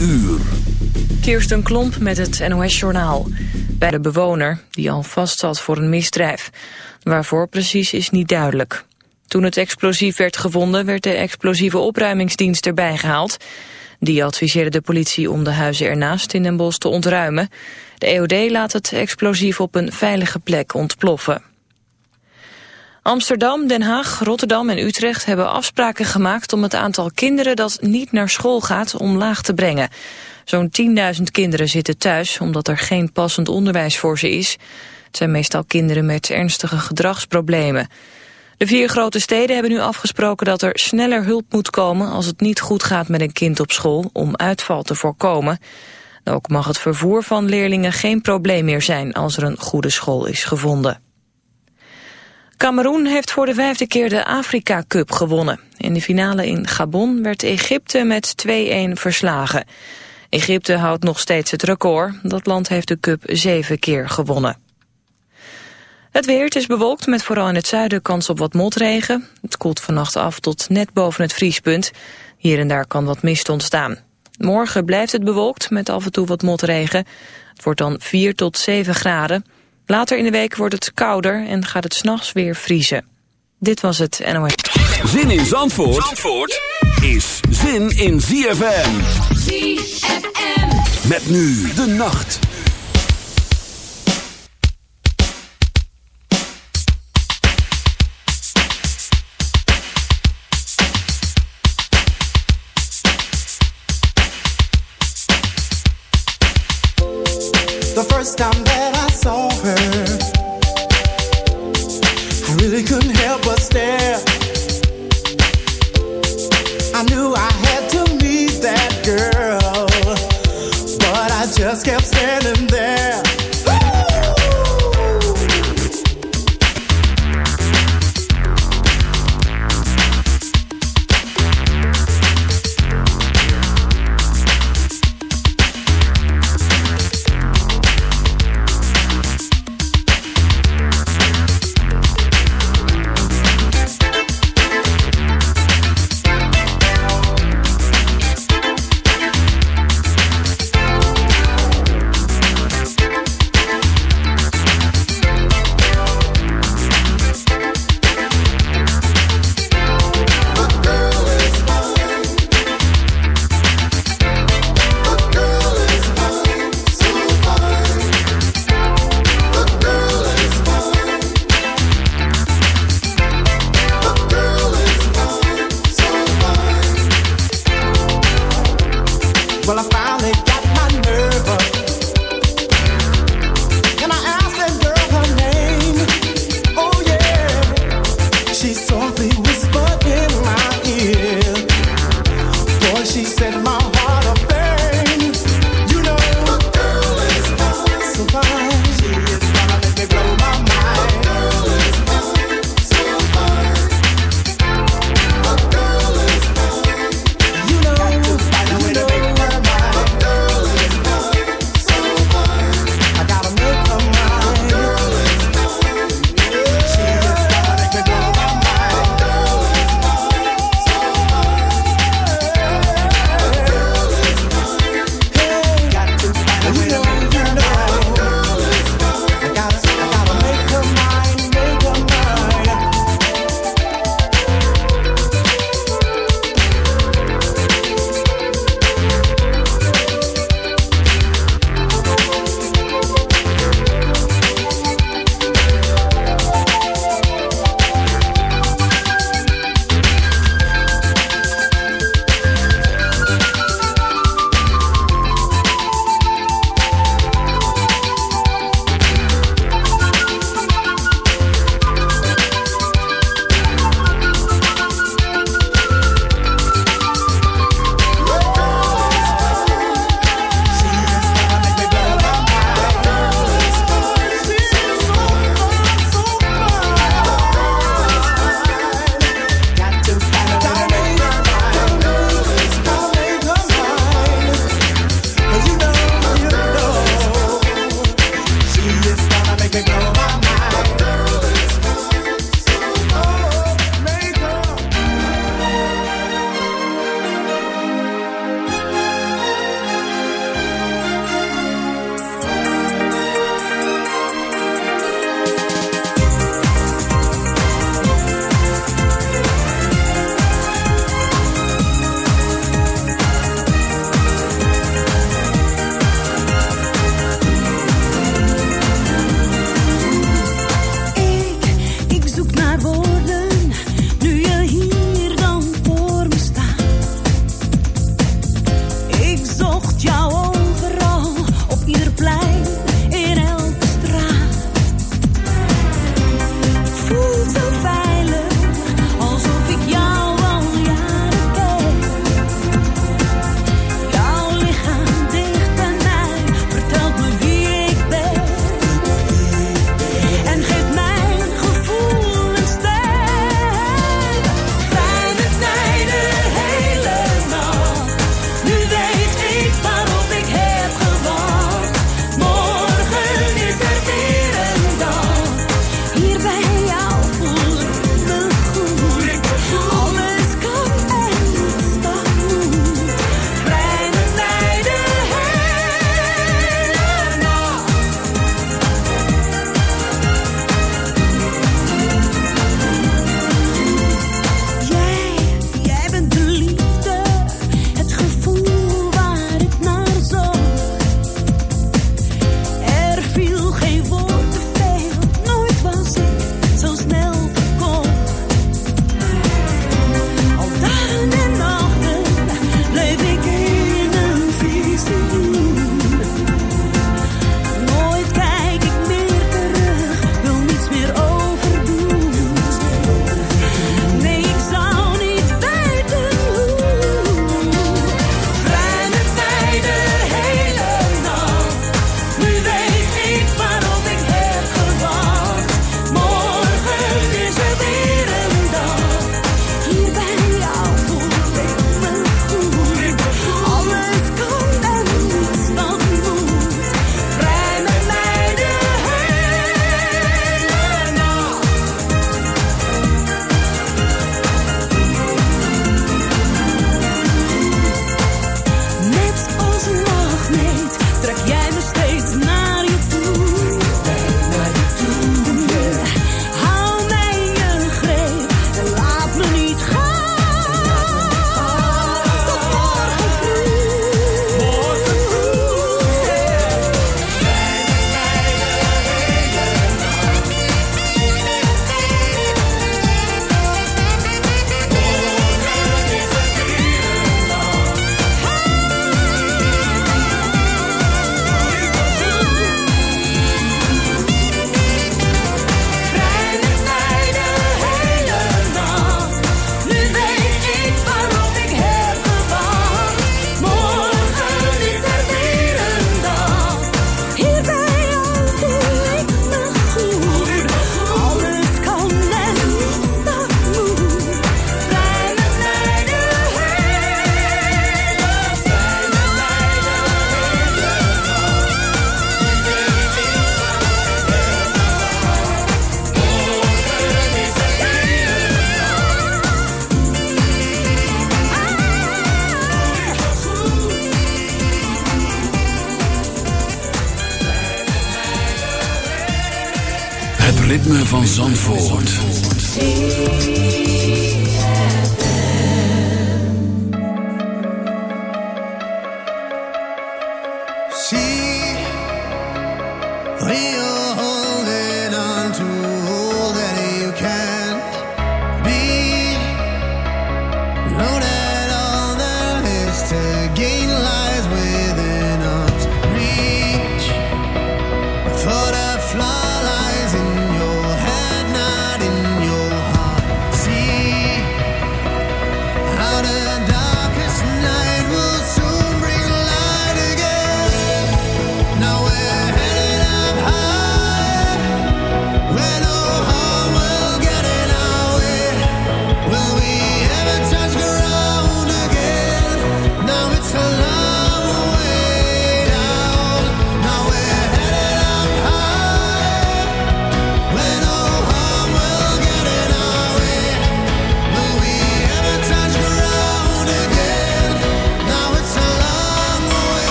uur. Kirsten Klomp met het NOS-journaal. Bij de bewoner, die al vast zat voor een misdrijf. Waarvoor precies is niet duidelijk. Toen het explosief werd gevonden, werd de explosieve opruimingsdienst erbij gehaald. Die adviseerde de politie om de huizen ernaast in Den Bosch te ontruimen. De EOD laat het explosief op een veilige plek ontploffen. Amsterdam, Den Haag, Rotterdam en Utrecht hebben afspraken gemaakt om het aantal kinderen dat niet naar school gaat omlaag te brengen. Zo'n 10.000 kinderen zitten thuis omdat er geen passend onderwijs voor ze is. Het zijn meestal kinderen met ernstige gedragsproblemen. De vier grote steden hebben nu afgesproken dat er sneller hulp moet komen als het niet goed gaat met een kind op school om uitval te voorkomen. Ook mag het vervoer van leerlingen geen probleem meer zijn als er een goede school is gevonden. Cameroen heeft voor de vijfde keer de Afrika Cup gewonnen. In de finale in Gabon werd Egypte met 2-1 verslagen. Egypte houdt nog steeds het record. Dat land heeft de cup zeven keer gewonnen. Het weer, is bewolkt met vooral in het zuiden kans op wat motregen. Het koelt vannacht af tot net boven het vriespunt. Hier en daar kan wat mist ontstaan. Morgen blijft het bewolkt met af en toe wat motregen. Het wordt dan 4 tot 7 graden. Later in de week wordt het kouder en gaat het s'nachts weer vriezen. Dit was het NOS. Zin in Zandvoort, Zandvoort is zin in ZFM. ZFM. Met nu de nacht. The first time that I saw her, I really couldn't help but stare. I knew I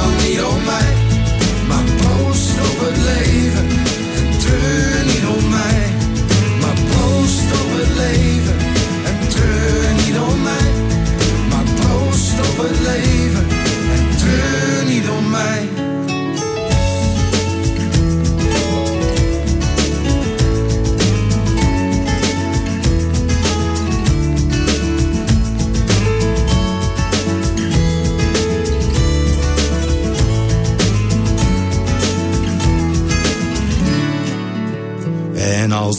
treur dan niet om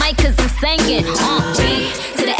mic cause I'm singing. Uh, to the